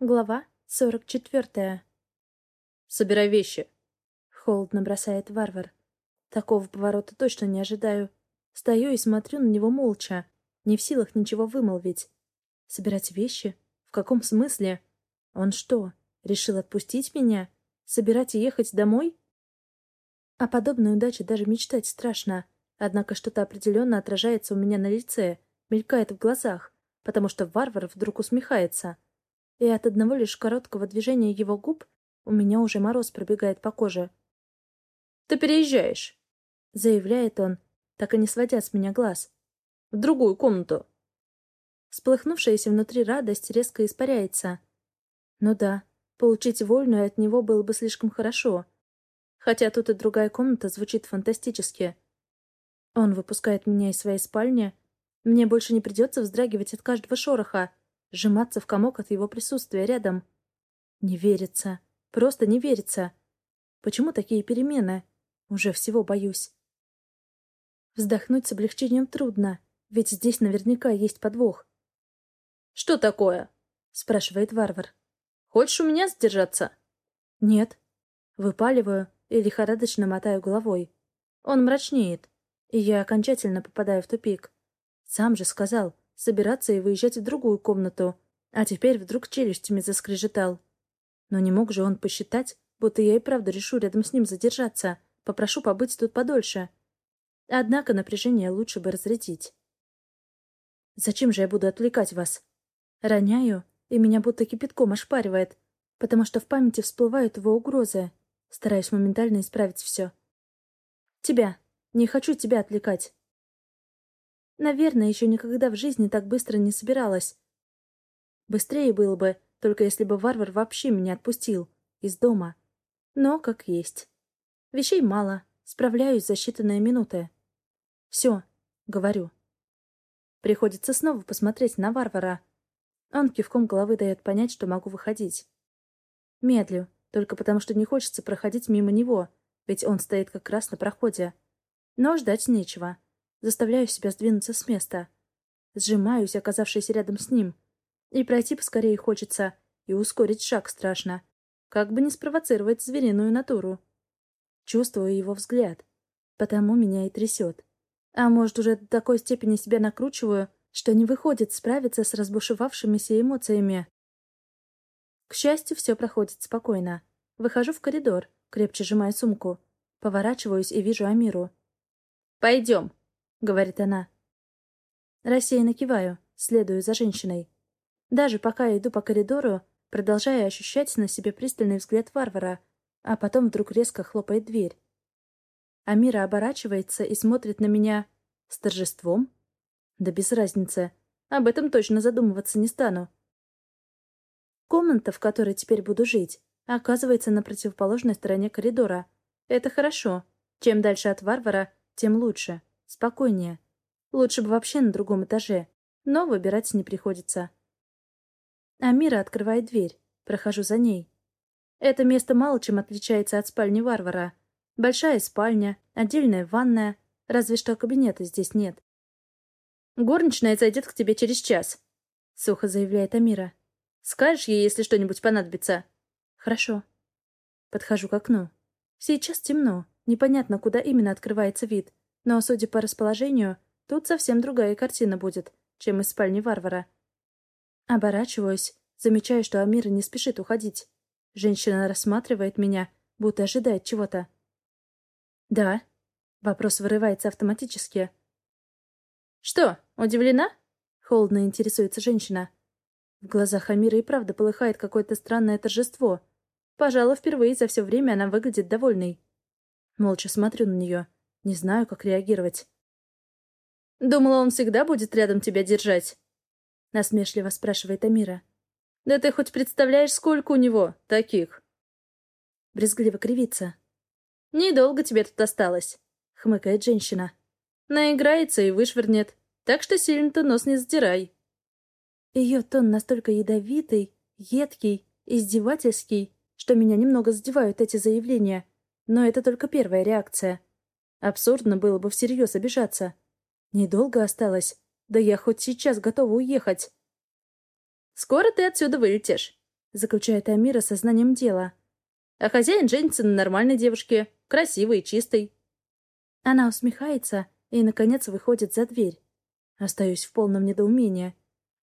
Глава сорок четвертая. «Собирай вещи!» — холодно бросает варвар. Такого поворота точно не ожидаю. Стою и смотрю на него молча, не в силах ничего вымолвить. Собирать вещи? В каком смысле? Он что, решил отпустить меня? Собирать и ехать домой? О подобной удаче даже мечтать страшно. Однако что-то определенно отражается у меня на лице, мелькает в глазах, потому что варвар вдруг усмехается. И от одного лишь короткого движения его губ у меня уже мороз пробегает по коже. «Ты переезжаешь», — заявляет он, так и не сводя с меня глаз. «В другую комнату». Сплыхнувшаяся внутри радость резко испаряется. Ну да, получить вольную от него было бы слишком хорошо. Хотя тут и другая комната звучит фантастически. Он выпускает меня из своей спальни. Мне больше не придется вздрагивать от каждого шороха, сжиматься в комок от его присутствия рядом. Не верится. Просто не верится. Почему такие перемены? Уже всего боюсь. Вздохнуть с облегчением трудно, ведь здесь наверняка есть подвох. «Что такое?» — спрашивает варвар. «Хочешь у меня сдержаться?» «Нет». Выпаливаю и лихорадочно мотаю головой. Он мрачнеет, и я окончательно попадаю в тупик. Сам же сказал собираться и выезжать в другую комнату, а теперь вдруг челюстями заскрежетал. Но не мог же он посчитать, будто я и правда решу рядом с ним задержаться, попрошу побыть тут подольше. Однако напряжение лучше бы разрядить. «Зачем же я буду отвлекать вас?» Роняю, и меня будто кипятком ошпаривает, потому что в памяти всплывают его угрозы. Стараюсь моментально исправить все. «Тебя. Не хочу тебя отвлекать». Наверное, еще никогда в жизни так быстро не собиралась. Быстрее было бы, только если бы варвар вообще меня отпустил. Из дома. Но как есть. Вещей мало. Справляюсь за считанные минуты. «Все», — говорю. Приходится снова посмотреть на варвара. Он кивком головы дает понять, что могу выходить. Медлю, только потому что не хочется проходить мимо него, ведь он стоит как раз на проходе. Но ждать нечего. Заставляю себя сдвинуться с места. Сжимаюсь, оказавшись рядом с ним. И пройти поскорее хочется, и ускорить шаг страшно. Как бы не спровоцировать звериную натуру. Чувствую его взгляд. Потому меня и трясет. А может, уже до такой степени себя накручиваю, что не выходит справиться с разбушевавшимися эмоциями. К счастью, все проходит спокойно. Выхожу в коридор, крепче сжимая сумку. Поворачиваюсь и вижу Амиру. «Пойдем», — говорит она. Рассеянно киваю, следую за женщиной. Даже пока иду по коридору, продолжая ощущать на себе пристальный взгляд варвара, а потом вдруг резко хлопает дверь. Амира оборачивается и смотрит на меня с торжеством да без разницы. Об этом точно задумываться не стану. Комната, в которой теперь буду жить, оказывается на противоположной стороне коридора. Это хорошо. Чем дальше от варвара, тем лучше. Спокойнее. Лучше бы вообще на другом этаже. Но выбирать не приходится. Амира открывает дверь. Прохожу за ней. Это место мало чем отличается от спальни варвара. Большая спальня, отдельная ванная, разве что кабинета здесь нет. «Горничная зайдет к тебе через час», — сухо заявляет Амира. «Скажешь ей, если что-нибудь понадобится?» «Хорошо». Подхожу к окну. Сейчас темно. Непонятно, куда именно открывается вид. Но, судя по расположению, тут совсем другая картина будет, чем из спальни варвара. Оборачиваюсь, замечаю, что Амира не спешит уходить. Женщина рассматривает меня, будто ожидает чего-то. «Да?» Вопрос вырывается автоматически. «Что, удивлена?» — холодно интересуется женщина. В глазах Амиры и правда полыхает какое-то странное торжество. Пожалуй, впервые за все время она выглядит довольной. Молча смотрю на нее. Не знаю, как реагировать. «Думала, он всегда будет рядом тебя держать?» Насмешливо спрашивает Амира. «Да ты хоть представляешь, сколько у него таких?» Брезгливо кривится. «Недолго тебе тут осталось», — хмыкает женщина. Наиграется и вышвырнет. Так что сильно-то нос не сдирай. Ее тон настолько ядовитый, едкий, издевательский, что меня немного задевают эти заявления. Но это только первая реакция. Абсурдно было бы всерьез обижаться. Недолго осталось. Да я хоть сейчас готова уехать. «Скоро ты отсюда вылетишь», — заключает Амира сознанием дела. А хозяин женится на нормальной девушке, красивой и чистой. Она усмехается и, наконец, выходит за дверь. Остаюсь в полном недоумении.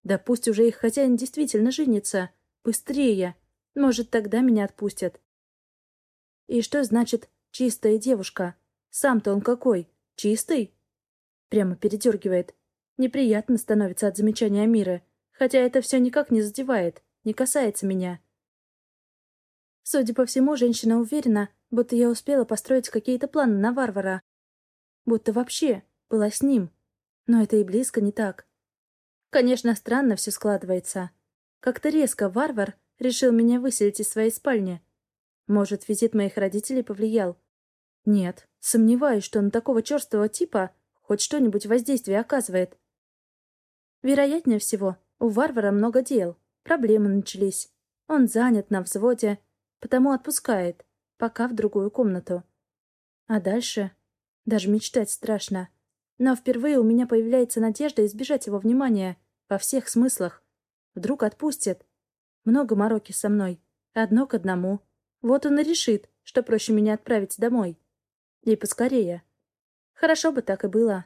Да пусть уже их хозяин действительно женится. Быстрее. Может, тогда меня отпустят. И что значит «чистая девушка»? Сам-то он какой? Чистый? Прямо передергивает. Неприятно становится от замечания Амиры, хотя это все никак не задевает, не касается меня. Судя по всему, женщина уверена, будто я успела построить какие-то планы на варвара. Будто вообще была с ним. Но это и близко не так. Конечно, странно все складывается. Как-то резко варвар решил меня выселить из своей спальни. Может, визит моих родителей повлиял? Нет, сомневаюсь, что на такого черствого типа хоть что-нибудь воздействие оказывает. Вероятнее всего, у варвара много дел, проблемы начались. Он занят на взводе, потому отпускает, пока в другую комнату. А дальше? Даже мечтать страшно. Но впервые у меня появляется надежда избежать его внимания во всех смыслах. Вдруг отпустит. Много мороки со мной. Одно к одному. Вот он и решит, что проще меня отправить домой. И поскорее. Хорошо бы так и было.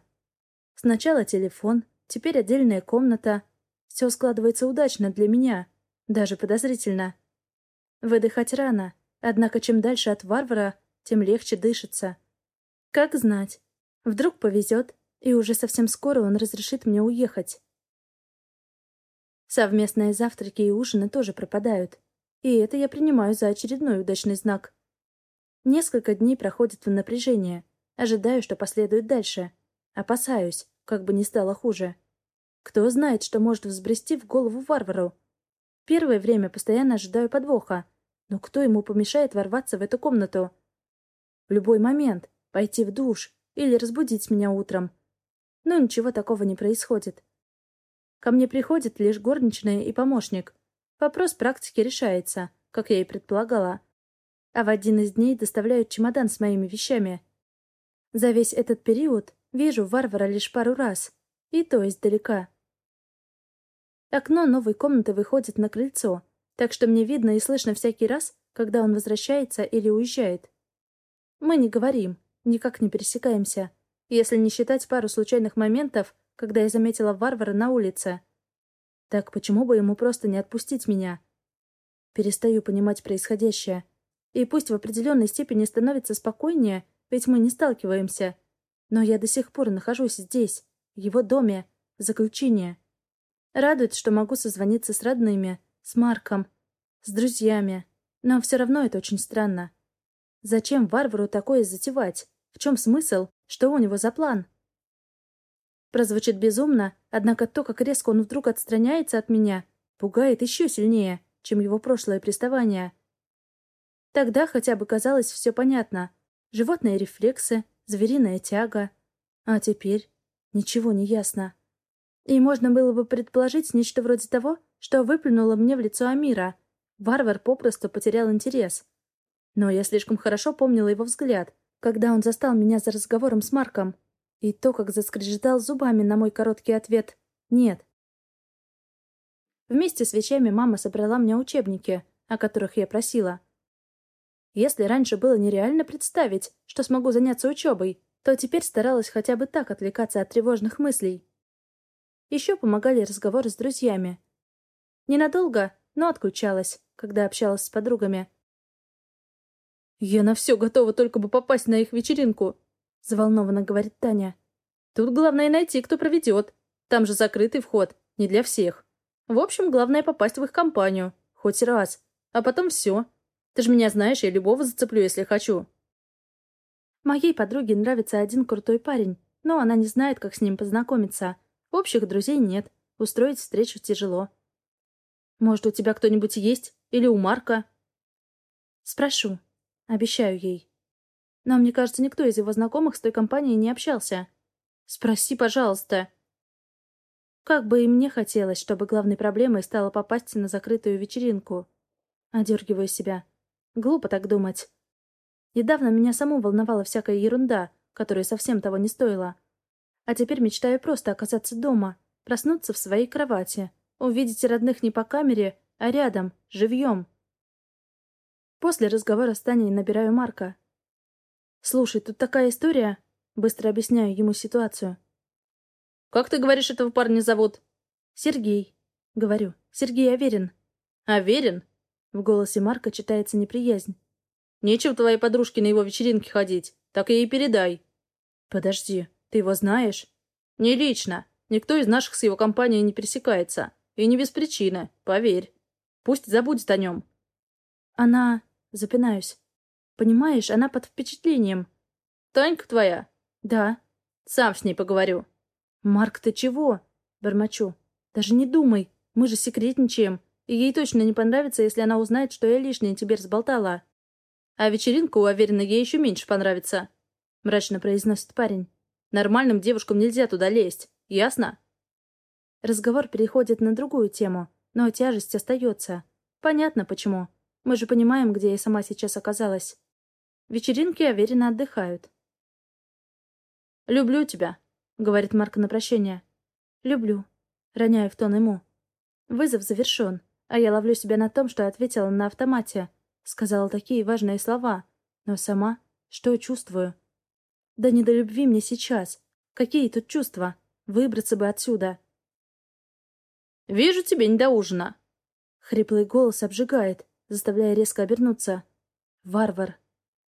Сначала телефон, Теперь отдельная комната. Все складывается удачно для меня. Даже подозрительно. Выдыхать рано. Однако чем дальше от варвара, тем легче дышится. Как знать. Вдруг повезет, и уже совсем скоро он разрешит мне уехать. Совместные завтраки и ужины тоже пропадают. И это я принимаю за очередной удачный знак. Несколько дней проходит в напряжении. Ожидаю, что последует дальше. Опасаюсь как бы не стало хуже. Кто знает, что может взбрести в голову варвару? Первое время постоянно ожидаю подвоха, но кто ему помешает ворваться в эту комнату? В любой момент пойти в душ или разбудить меня утром. Но ничего такого не происходит. Ко мне приходит лишь горничная и помощник. Вопрос практики решается, как я и предполагала. А в один из дней доставляют чемодан с моими вещами. За весь этот период Вижу варвара лишь пару раз, и то издалека. Окно новой комнаты выходит на крыльцо, так что мне видно и слышно всякий раз, когда он возвращается или уезжает. Мы не говорим, никак не пересекаемся, если не считать пару случайных моментов, когда я заметила варвара на улице. Так почему бы ему просто не отпустить меня? Перестаю понимать происходящее. И пусть в определенной степени становится спокойнее, ведь мы не сталкиваемся, но я до сих пор нахожусь здесь, в его доме, в заключении. Радует, что могу созвониться с родными, с Марком, с друзьями. Но все равно это очень странно. Зачем варвару такое затевать? В чем смысл? Что у него за план? Прозвучит безумно, однако то, как резко он вдруг отстраняется от меня, пугает еще сильнее, чем его прошлое приставание. Тогда хотя бы казалось все понятно. Животные рефлексы, звериная тяга. А теперь ничего не ясно. И можно было бы предположить нечто вроде того, что выплюнуло мне в лицо Амира. Варвар попросту потерял интерес. Но я слишком хорошо помнила его взгляд, когда он застал меня за разговором с Марком. И то, как заскрежетал зубами на мой короткий ответ «нет». Вместе с вещами мама собрала мне учебники, о которых я просила. Если раньше было нереально представить, что смогу заняться учебой, то теперь старалась хотя бы так отвлекаться от тревожных мыслей. Еще помогали разговоры с друзьями. Ненадолго, но отключалась, когда общалась с подругами. «Я на все готова только бы попасть на их вечеринку», — заволнованно говорит Таня. «Тут главное найти, кто проведет. Там же закрытый вход, не для всех. В общем, главное попасть в их компанию. Хоть раз. А потом все. Ты же меня знаешь, я любого зацеплю, если хочу. Моей подруге нравится один крутой парень, но она не знает, как с ним познакомиться. Общих друзей нет, устроить встречу тяжело. Может, у тебя кто-нибудь есть? Или у Марка? Спрошу. Обещаю ей. Но мне кажется, никто из его знакомых с той компанией не общался. Спроси, пожалуйста. Как бы и мне хотелось, чтобы главной проблемой стало попасть на закрытую вечеринку. Одергиваю себя. Глупо так думать. Недавно меня саму волновала всякая ерунда, которая совсем того не стоила. А теперь мечтаю просто оказаться дома, проснуться в своей кровати, увидеть родных не по камере, а рядом, живьем. После разговора с Таней набираю Марка. «Слушай, тут такая история...» Быстро объясняю ему ситуацию. «Как ты говоришь, этого парня зовут?» «Сергей». Говорю. «Сергей Аверин». «Аверин?» В голосе Марка читается неприязнь. «Нечего твоей подружке на его вечеринке ходить. Так ей передай». «Подожди, ты его знаешь?» «Не лично. Никто из наших с его компанией не пересекается. И не без причины, поверь. Пусть забудет о нем». «Она...» Запинаюсь. «Понимаешь, она под впечатлением». «Танька твоя?» «Да». «Сам с ней поговорю». «Марк, ты чего?» Бормочу. «Даже не думай. Мы же секретничаем. Ей точно не понравится, если она узнает, что я лишнее тебе разболтала». «А вечеринка, уверена, ей еще меньше понравится», — мрачно произносит парень. «Нормальным девушкам нельзя туда лезть. Ясно?» Разговор переходит на другую тему, но тяжесть остается. Понятно, почему. Мы же понимаем, где я сама сейчас оказалась. Вечеринки уверенно отдыхают. «Люблю тебя», — говорит Марк на прощание. «Люблю», — роняю в тон ему. Вызов завершен, а я ловлю себя на том, что ответила на автомате. Сказала такие важные слова. Но сама что чувствую? Да не до любви мне сейчас. Какие тут чувства? Выбраться бы отсюда. «Вижу тебе не до ужина». Хриплый голос обжигает, заставляя резко обернуться. Варвар.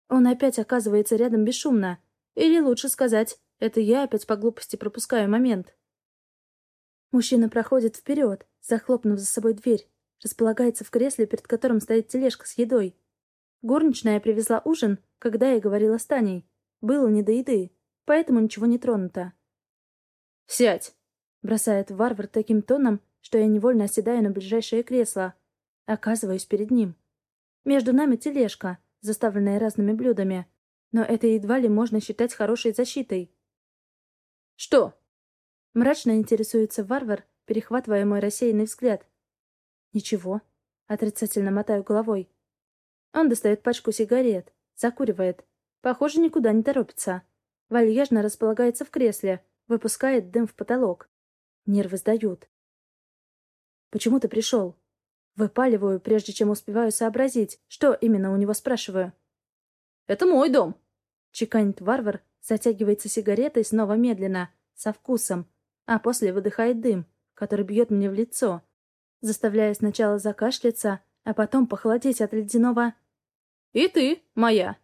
Он опять оказывается рядом бесшумно. Или лучше сказать, это я опять по глупости пропускаю момент. Мужчина проходит вперед, захлопнув за собой дверь, располагается в кресле, перед которым стоит тележка с едой. Горничная привезла ужин, когда я говорила с Таней. Было не до еды, поэтому ничего не тронуто. «Сядь!» — бросает варвар таким тоном, что я невольно оседаю на ближайшее кресло. Оказываюсь перед ним. Между нами тележка, заставленная разными блюдами. Но это едва ли можно считать хорошей защитой. «Что?» Мрачно интересуется варвар, перехватывая мой рассеянный взгляд. «Ничего». Отрицательно мотаю головой. Он достает пачку сигарет, закуривает. Похоже, никуда не торопится. Вальяжно располагается в кресле, выпускает дым в потолок. Нервы сдают. «Почему ты пришел?» Выпаливаю, прежде чем успеваю сообразить, что именно у него спрашиваю. «Это мой дом!» Чеканит варвар, затягивается сигаретой снова медленно, со вкусом, а после выдыхает дым, который бьет мне в лицо, заставляя сначала закашляться, а потом похолодеть от ледяного... «И ты, моя!»